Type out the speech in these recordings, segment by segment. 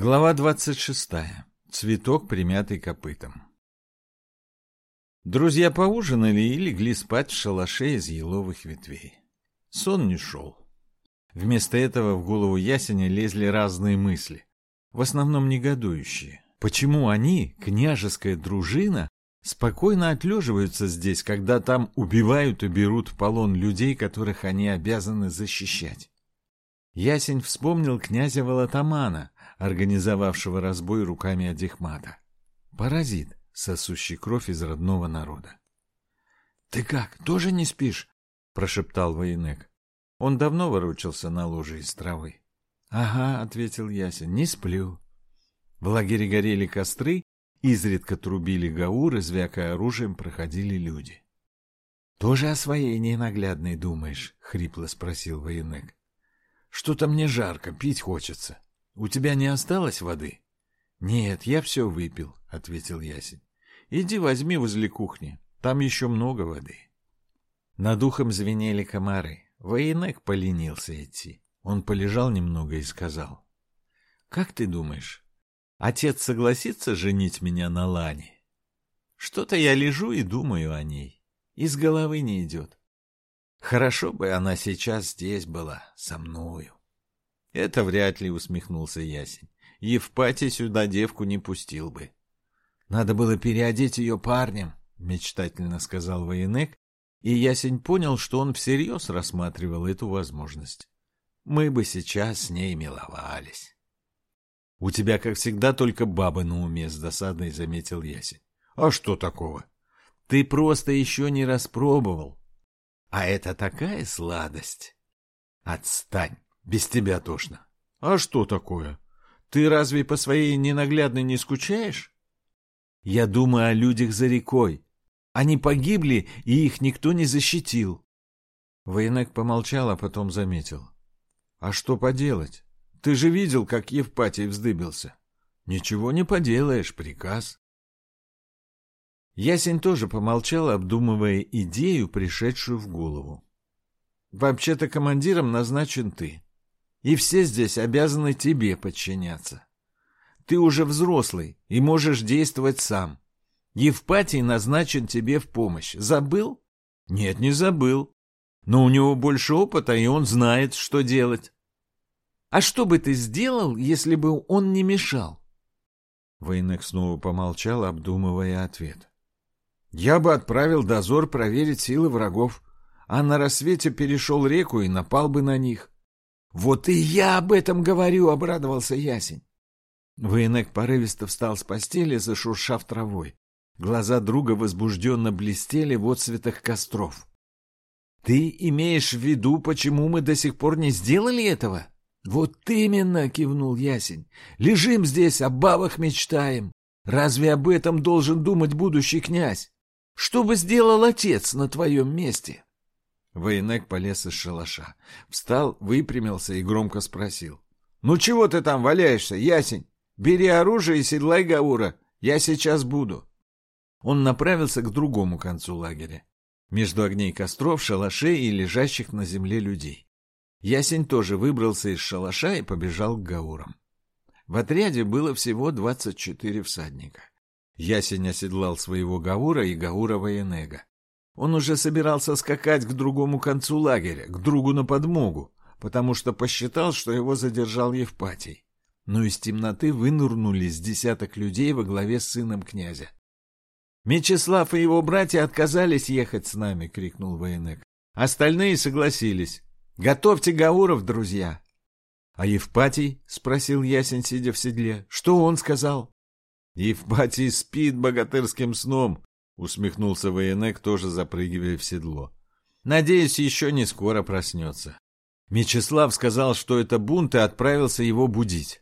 Глава 26. Цветок, примятый копытом. Друзья поужинали и легли спать в шалаше из еловых ветвей. Сон не шел. Вместо этого в голову ясеня лезли разные мысли, в основном негодующие. Почему они, княжеская дружина, спокойно отлеживаются здесь, когда там убивают и берут в полон людей, которых они обязаны защищать? Ясень вспомнил князя Волотамана, организовавшего разбой руками Адихмата. Паразит, сосущий кровь из родного народа. — Ты как, тоже не спишь? — прошептал военек. Он давно ворочался на ложе из травы. — Ага, — ответил Ясень, — не сплю. В лагере горели костры, изредка трубили гауры, звякая оружием, проходили люди. — Тоже о своей ненаглядной думаешь? — хрипло спросил военек. — Что-то мне жарко, пить хочется. — у тебя не осталось воды? Нет, я все выпил, ответил Ясень. Иди возьми возле кухни, там еще много воды. Над ухом звенели комары. Военек поленился идти. Он полежал немного и сказал. — Как ты думаешь, отец согласится женить меня на Лане? Что-то я лежу и думаю о ней. Из головы не идет. Хорошо бы она сейчас здесь была, со мною. Это вряд ли, усмехнулся Ясень. Евпатий сюда девку не пустил бы. Надо было переодеть ее парнем, мечтательно сказал военек, и Ясень понял, что он всерьез рассматривал эту возможность. Мы бы сейчас с ней миловались. — У тебя, как всегда, только баба на уме, — с досадой заметил Ясень. — А что такого? Ты просто еще не распробовал. А это такая сладость. Отстань. Без тебя тошно. А что такое? Ты разве по своей ненаглядной не скучаешь? Я думаю о людях за рекой. Они погибли, и их никто не защитил. Военек помолчал, а потом заметил. А что поделать? Ты же видел, как Евпатий вздыбился. Ничего не поделаешь, приказ. Ясень тоже помолчал, обдумывая идею, пришедшую в голову. Вообще-то командиром назначен ты и все здесь обязаны тебе подчиняться. Ты уже взрослый и можешь действовать сам. Евпатий назначен тебе в помощь. Забыл? Нет, не забыл. Но у него больше опыта, и он знает, что делать. А что бы ты сделал, если бы он не мешал? Военек снова помолчал, обдумывая ответ. Я бы отправил дозор проверить силы врагов, а на рассвете перешел реку и напал бы на них. «Вот и я об этом говорю!» — обрадовался Ясень. Военек порывисто встал с постели, зашуршав травой. Глаза друга возбужденно блестели в отцветах костров. «Ты имеешь в виду, почему мы до сих пор не сделали этого?» «Вот именно!» — кивнул Ясень. «Лежим здесь, о бабах мечтаем. Разве об этом должен думать будущий князь? Что бы сделал отец на твоем месте?» Военек полез из шалаша. Встал, выпрямился и громко спросил. — Ну чего ты там валяешься, ясень? Бери оружие и седлай Гаура. Я сейчас буду. Он направился к другому концу лагеря. Между огней костров, шалашей и лежащих на земле людей. Ясень тоже выбрался из шалаша и побежал к Гаурам. В отряде было всего двадцать четыре всадника. Ясень оседлал своего Гаура и Гаура Военега. Он уже собирался скакать к другому концу лагеря, к другу на подмогу, потому что посчитал, что его задержал Евпатий. Но из темноты вынырнули с десяток людей во главе с сыном князя. «Мечислав и его братья отказались ехать с нами!» — крикнул военек. Остальные согласились. «Готовьте гауров, друзья!» «А Евпатий?» — спросил Ясень, сидя в седле. «Что он сказал?» «Евпатий спит богатырским сном», усмехнулся военек, тоже запрыгивая в седло. Надеюсь, еще не скоро проснется. Мечислав сказал, что это бунт, и отправился его будить.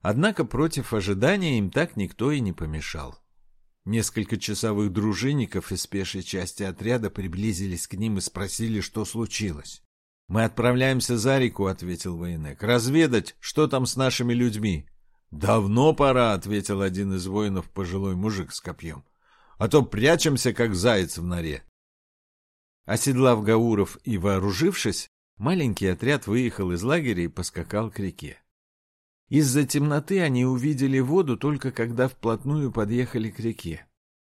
Однако против ожидания им так никто и не помешал. Несколько часовых дружинников из пешей части отряда приблизились к ним и спросили, что случилось. «Мы отправляемся за реку», — ответил военек, — «разведать, что там с нашими людьми». «Давно пора», — ответил один из воинов, пожилой мужик с копьем а то прячемся, как заяц в норе. Оседлав Гауров и вооружившись, маленький отряд выехал из лагеря и поскакал к реке. Из-за темноты они увидели воду только когда вплотную подъехали к реке.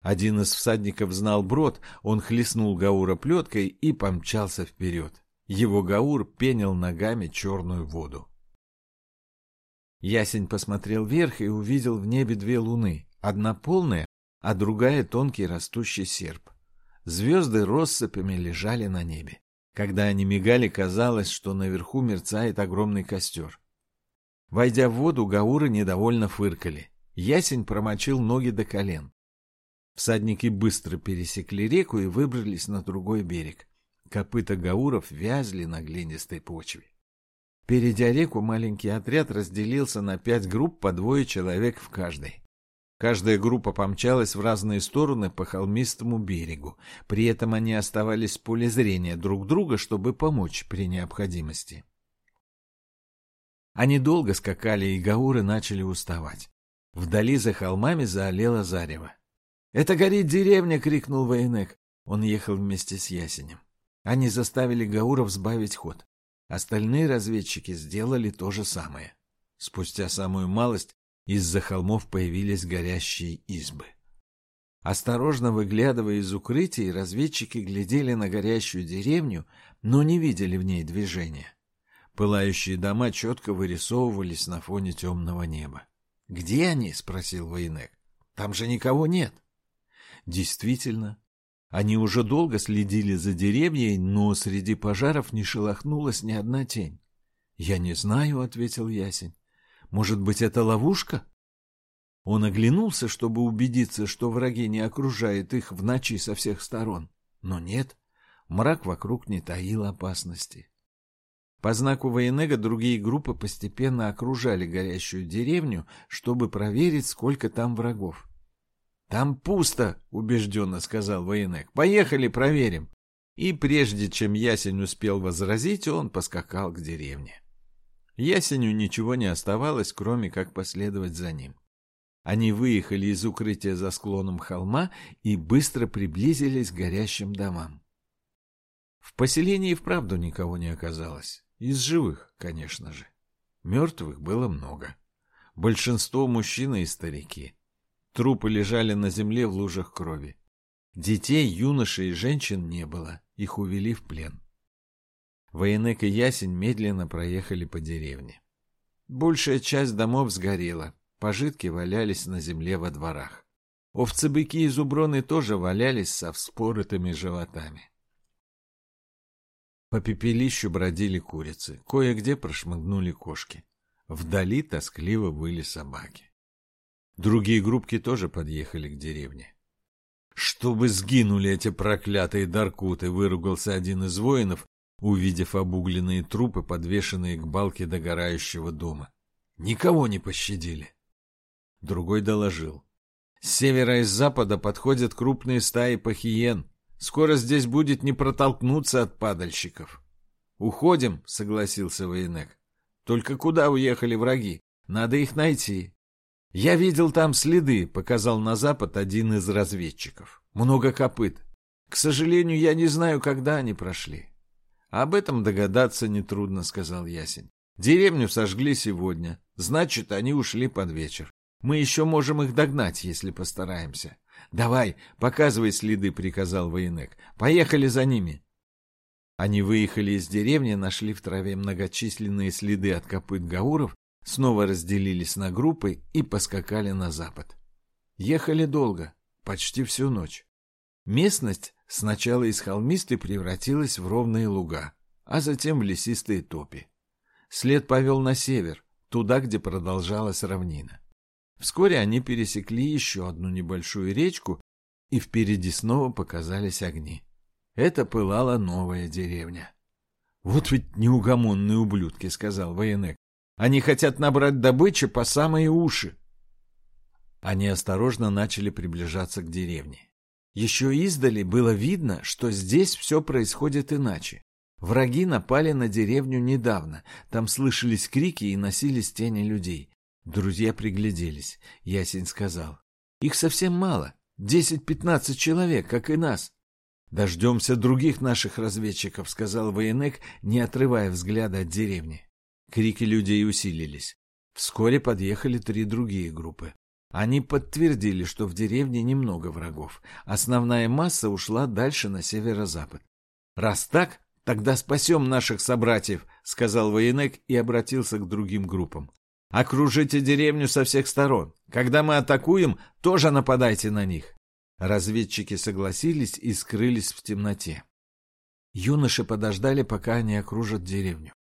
Один из всадников знал брод, он хлестнул Гаура плеткой и помчался вперед. Его Гаур пенил ногами черную воду. Ясень посмотрел вверх и увидел в небе две луны, одна полная, а другая тонкий растущий серп. Звезды россыпями лежали на небе. Когда они мигали, казалось, что наверху мерцает огромный костер. Войдя в воду, гауры недовольно фыркали. Ясень промочил ноги до колен. Всадники быстро пересекли реку и выбрались на другой берег. Копыта гауров вязли на глинистой почве. Перейдя реку, маленький отряд разделился на пять групп по двое человек в каждой. Каждая группа помчалась в разные стороны по холмистому берегу. При этом они оставались в поле зрения друг друга, чтобы помочь при необходимости. Они долго скакали, и гауры начали уставать. Вдали за холмами заолело зарево. «Это горит деревня!» — крикнул Военек. Он ехал вместе с Ясенем. Они заставили Гауров сбавить ход. Остальные разведчики сделали то же самое. Спустя самую малость из-за холмов появились горящие избы. Осторожно выглядывая из укрытий, разведчики глядели на горящую деревню, но не видели в ней движения. Пылающие дома четко вырисовывались на фоне темного неба. «Где они?» — спросил Войнек. «Там же никого нет». Действительно, они уже долго следили за деревьей, но среди пожаров не шелохнулась ни одна тень. «Я не знаю», — ответил Ясень. «Может быть, это ловушка?» Он оглянулся, чтобы убедиться, что враги не окружают их в ночи со всех сторон. Но нет, мрак вокруг не таил опасности. По знаку Военега другие группы постепенно окружали горящую деревню, чтобы проверить, сколько там врагов. «Там пусто», — убежденно сказал военек. «Поехали, проверим». И прежде чем Ясень успел возразить, он поскакал к деревне. Ясеню ничего не оставалось, кроме как последовать за ним. Они выехали из укрытия за склоном холма и быстро приблизились к горящим домам. В поселении вправду никого не оказалось. Из живых, конечно же. Мертвых было много. Большинство мужчины и старики. Трупы лежали на земле в лужах крови. Детей, юношей и женщин не было, их увели в плен. Военек и Ясень медленно проехали по деревне. Большая часть домов сгорела, пожитки валялись на земле во дворах. Овцы-быки и зуброны тоже валялись со вспоротыми животами. По пепелищу бродили курицы, кое-где прошмыгнули кошки. Вдали тоскливо выли собаки. Другие группки тоже подъехали к деревне. «Чтобы сгинули эти проклятые даркуты!» — выругался один из воинов, увидев обугленные трупы, подвешенные к балке догорающего дома. «Никого не пощадили!» Другой доложил. «С севера и с запада подходят крупные стаи пахиен. Скоро здесь будет не протолкнуться от падальщиков». «Уходим», — согласился военек. «Только куда уехали враги? Надо их найти». «Я видел там следы», — показал на запад один из разведчиков. «Много копыт. К сожалению, я не знаю, когда они прошли». «Об этом догадаться нетрудно», — сказал Ясень. «Деревню сожгли сегодня. Значит, они ушли под вечер. Мы еще можем их догнать, если постараемся». «Давай, показывай следы», — приказал военек. «Поехали за ними». Они выехали из деревни, нашли в траве многочисленные следы от копыт гауров снова разделились на группы и поскакали на запад. Ехали долго, почти всю ночь. Местность сначала из холмистой превратилась в ровные луга, а затем в лесистые топи. След повел на север, туда, где продолжалась равнина. Вскоре они пересекли еще одну небольшую речку, и впереди снова показались огни. Это пылала новая деревня. «Вот ведь неугомонные ублюдки», — сказал военек. Они хотят набрать добычи по самые уши. Они осторожно начали приближаться к деревне. Еще издали было видно, что здесь все происходит иначе. Враги напали на деревню недавно. Там слышались крики и носились тени людей. Друзья пригляделись. Ясень сказал. Их совсем мало. Десять-пятнадцать человек, как и нас. «Дождемся других наших разведчиков», — сказал военек, не отрывая взгляда от деревни. Крики людей усилились. Вскоре подъехали три другие группы. Они подтвердили, что в деревне немного врагов. Основная масса ушла дальше на северо-запад. «Раз так, тогда спасем наших собратьев», — сказал военек и обратился к другим группам. «Окружите деревню со всех сторон. Когда мы атакуем, тоже нападайте на них». Разведчики согласились и скрылись в темноте. Юноши подождали, пока они окружат деревню.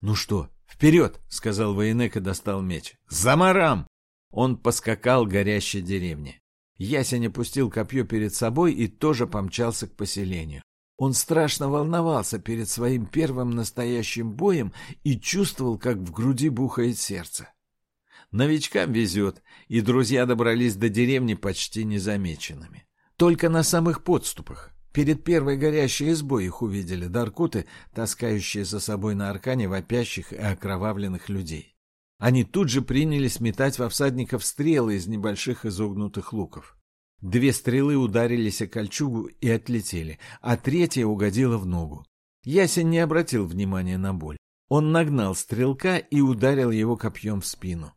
«Ну что, вперед!» — сказал военек и достал меч. «Замарам!» Он поскакал горящей деревне. Ясень опустил копье перед собой и тоже помчался к поселению. Он страшно волновался перед своим первым настоящим боем и чувствовал, как в груди бухает сердце. Новичкам везет, и друзья добрались до деревни почти незамеченными. Только на самых подступах. Перед первой горящей избой их увидели даркуты, таскающие за собой на аркане вопящих и окровавленных людей. Они тут же принялись метать во всадников стрелы из небольших изогнутых луков. Две стрелы ударились о кольчугу и отлетели, а третья угодила в ногу. Ясень не обратил внимания на боль. Он нагнал стрелка и ударил его копьем в спину.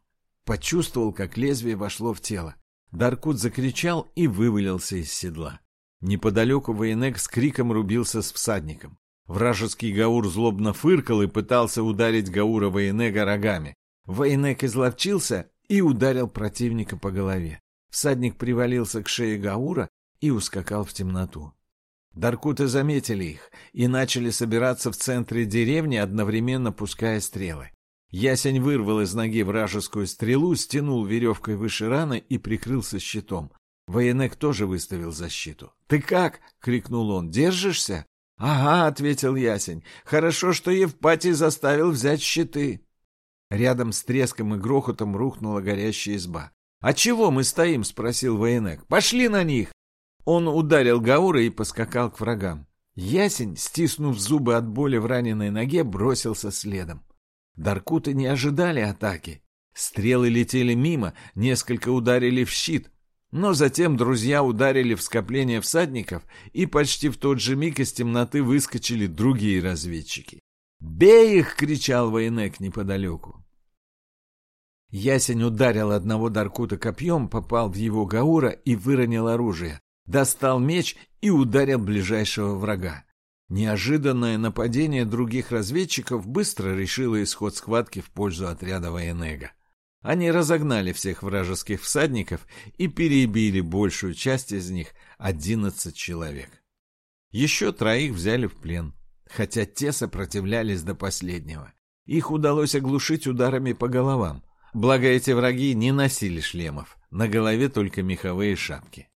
Почувствовал, как лезвие вошло в тело. Даркут закричал и вывалился из седла. Неподалеку военек с криком рубился с всадником. Вражеский Гаур злобно фыркал и пытался ударить Гаура военега рогами. Военек изловчился и ударил противника по голове. Всадник привалился к шее Гаура и ускакал в темноту. Даркуты заметили их и начали собираться в центре деревни, одновременно пуская стрелы. Ясень вырвал из ноги вражескую стрелу, стянул веревкой выше раны и прикрылся щитом. Военек тоже выставил защиту. «Ты как?» — крикнул он. «Держишься?» «Ага», — ответил Ясень. «Хорошо, что Евпатий заставил взять щиты». Рядом с треском и грохотом рухнула горящая изба. «А чего мы стоим?» — спросил военек. «Пошли на них!» Он ударил Гаура и поскакал к врагам. Ясень, стиснув зубы от боли в раненой ноге, бросился следом. Даркуты не ожидали атаки. Стрелы летели мимо, несколько ударили в щит. Но затем друзья ударили в скопление всадников, и почти в тот же миг из темноты выскочили другие разведчики. «Бей их!» — кричал военек неподалеку. Ясень ударил одного Даркута копьем, попал в его Гаура и выронил оружие. Достал меч и ударил ближайшего врага. Неожиданное нападение других разведчиков быстро решило исход схватки в пользу отряда Военега. Они разогнали всех вражеских всадников и перебили большую часть из них, одиннадцать человек. Еще троих взяли в плен, хотя те сопротивлялись до последнего. Их удалось оглушить ударами по головам. Благо эти враги не носили шлемов, на голове только меховые шапки.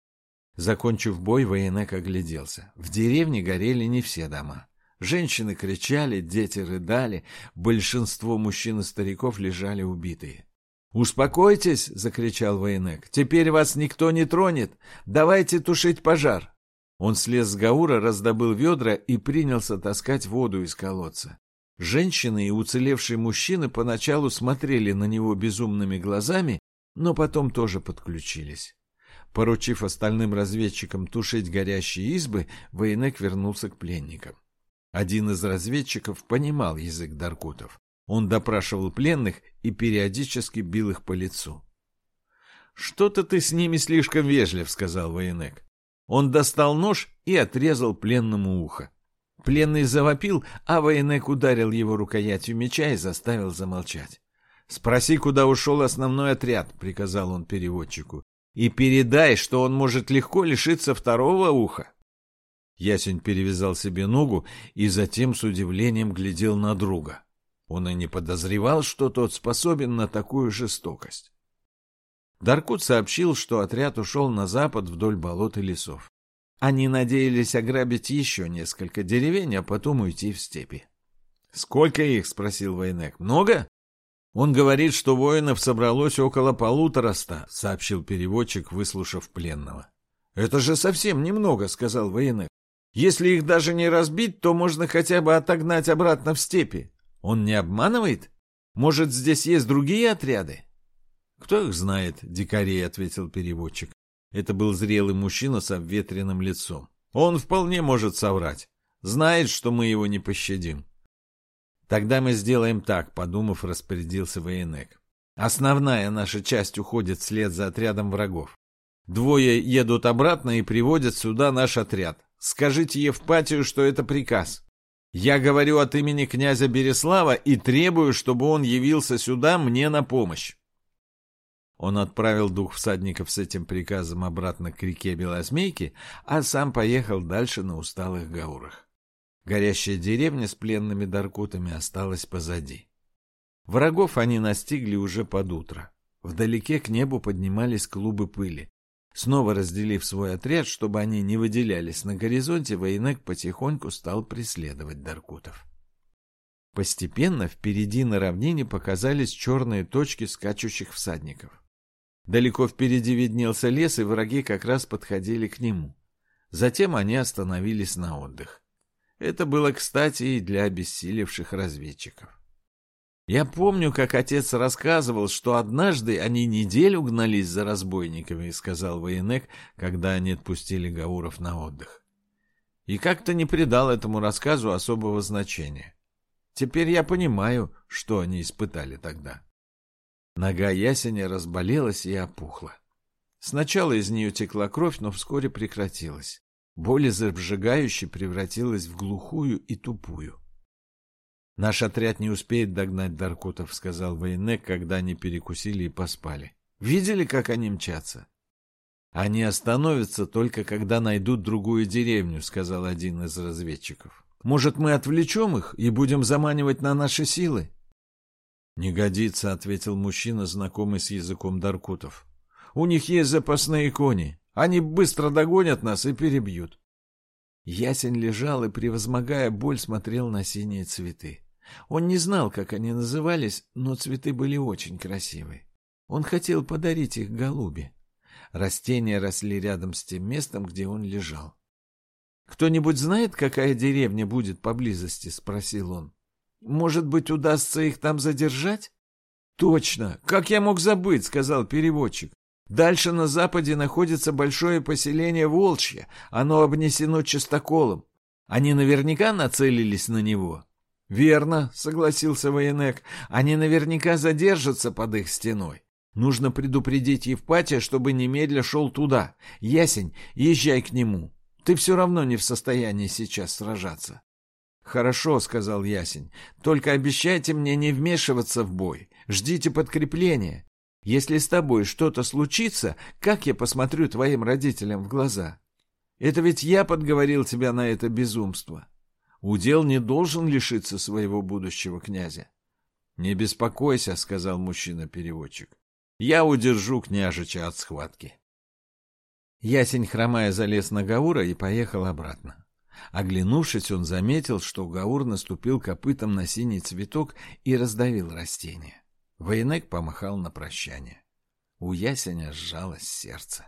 Закончив бой, военек огляделся. В деревне горели не все дома. Женщины кричали, дети рыдали, большинство мужчин и стариков лежали убитые. «Успокойтесь!» — закричал военек. «Теперь вас никто не тронет! Давайте тушить пожар!» Он слез с Гаура, раздобыл ведра и принялся таскать воду из колодца. Женщины и уцелевшие мужчины поначалу смотрели на него безумными глазами, но потом тоже подключились. Поручив остальным разведчикам тушить горящие избы, военек вернулся к пленникам. Один из разведчиков понимал язык даркутов. Он допрашивал пленных и периодически бил их по лицу. «Что-то ты с ними слишком вежлив», — сказал военек. Он достал нож и отрезал пленному ухо. Пленный завопил, а военек ударил его рукоятью меча и заставил замолчать. «Спроси, куда ушел основной отряд», — приказал он переводчику, «и передай, что он может легко лишиться второго уха». Ясень перевязал себе ногу и затем с удивлением глядел на друга. Он и не подозревал, что тот способен на такую жестокость. Даркут сообщил, что отряд ушел на запад вдоль болот и лесов. Они надеялись ограбить еще несколько деревень, а потом уйти в степи. «Сколько их?» — спросил Войнек. «Много?» «Он говорит, что воинов собралось около полутораста», — сообщил переводчик, выслушав пленного. «Это же совсем немного», — сказал Войнек. «Если их даже не разбить, то можно хотя бы отогнать обратно в степи. Он не обманывает? Может, здесь есть другие отряды?» «Кто их знает?» — дикарей ответил переводчик. Это был зрелый мужчина с обветренным лицом. Он вполне может соврать. Знает, что мы его не пощадим. Тогда мы сделаем так, подумав, распорядился военек. Основная наша часть уходит вслед за отрядом врагов. Двое едут обратно и приводят сюда наш отряд. Скажите Евпатию, что это приказ. Я говорю от имени князя Береслава и требую, чтобы он явился сюда мне на помощь. Он отправил двух всадников с этим приказом обратно к реке Белозмейки, а сам поехал дальше на усталых гаурах. Горящая деревня с пленными даркутами осталась позади. Врагов они настигли уже под утро. Вдалеке к небу поднимались клубы пыли. Снова разделив свой отряд, чтобы они не выделялись на горизонте, Войнек потихоньку стал преследовать даркутов. Постепенно впереди на равнине показались черные точки скачущих всадников. Далеко впереди виднелся лес, и враги как раз подходили к нему. Затем они остановились на отдых. Это было кстати и для обессилевших разведчиков. Я помню, как отец рассказывал, что однажды они неделю гнались за разбойниками, сказал военек, когда они отпустили Гауров на отдых. И как-то не придал этому рассказу особого значения. Теперь я понимаю, что они испытали тогда. Нога ясеня разболелась и опухла. Сначала из нее текла кровь, но вскоре прекратилась. Боль из превратилась в глухую и тупую. «Наш отряд не успеет догнать Даркутов», — сказал Вейнек, когда они перекусили и поспали. «Видели, как они мчатся?» «Они остановятся только, когда найдут другую деревню», — сказал один из разведчиков. «Может, мы отвлечем их и будем заманивать на наши силы?» «Не годится», — ответил мужчина, знакомый с языком Даркутов. «У них есть запасные кони. Они быстро догонят нас и перебьют». Ясень лежал и, превозмогая боль, смотрел на синие цветы. Он не знал, как они назывались, но цветы были очень красивые. Он хотел подарить их голубе. Растения росли рядом с тем местом, где он лежал. «Кто-нибудь знает, какая деревня будет поблизости?» — спросил он. Может быть, удастся их там задержать? Точно. Как я мог забыть, сказал переводчик. Дальше на западе находится большое поселение Волчье. Оно обнесено чистоколом. Они наверняка нацелились на него. Верно, согласился военек. Они наверняка задержатся под их стеной. Нужно предупредить Евпатия, чтобы немедля шел туда. Ясень, езжай к нему. Ты все равно не в состоянии сейчас сражаться. «Хорошо», — сказал Ясень, — «только обещайте мне не вмешиваться в бой. Ждите подкрепления. Если с тобой что-то случится, как я посмотрю твоим родителям в глаза? Это ведь я подговорил тебя на это безумство. Удел не должен лишиться своего будущего князя». «Не беспокойся», — сказал мужчина-переводчик. «Я удержу княжича от схватки». Ясень, хромая, залез на Гаура и поехал обратно. Оглянувшись, он заметил, что Гаур наступил копытом на синий цветок и раздавил растение. Военек помахал на прощание. У ясеня сжалось сердце.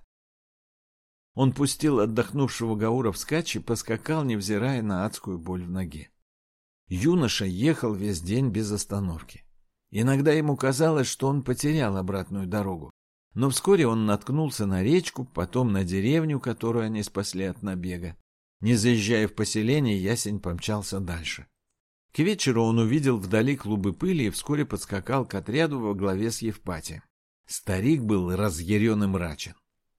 Он пустил отдохнувшего Гаура вскачь и поскакал, невзирая на адскую боль в ноге. Юноша ехал весь день без остановки. Иногда ему казалось, что он потерял обратную дорогу. Но вскоре он наткнулся на речку, потом на деревню, которую они спасли от набега. Не заезжая в поселение, ясень помчался дальше. К вечеру он увидел вдали клубы пыли и вскоре подскакал к отряду во главе с Евпатием. Старик был разъярен и мрачен.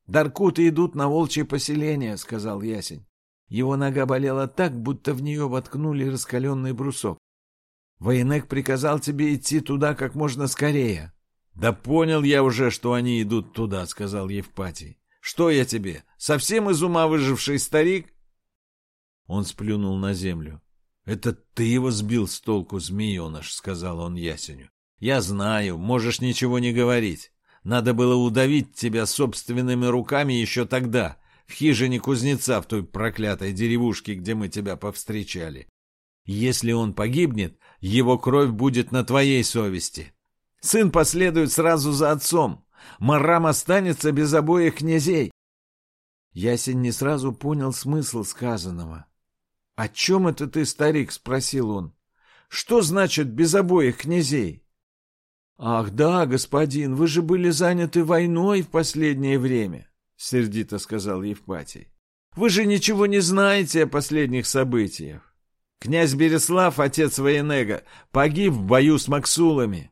«Даркуты идут на волчье поселение», — сказал ясень. Его нога болела так, будто в нее воткнули раскаленный брусок. «Военек приказал тебе идти туда как можно скорее». «Да понял я уже, что они идут туда», — сказал Евпатий. «Что я тебе, совсем из ума выживший старик?» Он сплюнул на землю. «Это ты его сбил с толку, змееныш», — сказал он ясеню. «Я знаю, можешь ничего не говорить. Надо было удавить тебя собственными руками еще тогда, в хижине кузнеца в той проклятой деревушке, где мы тебя повстречали. Если он погибнет, его кровь будет на твоей совести. Сын последует сразу за отцом. Марам останется без обоих князей. Ясень не сразу понял смысл сказанного. — О чем это ты, старик? — спросил он. — Что значит без обоих князей? — Ах да, господин, вы же были заняты войной в последнее время, — сердито сказал Евпатий. — Вы же ничего не знаете о последних событиях. Князь Береслав, отец Военега, погиб в бою с Максулами.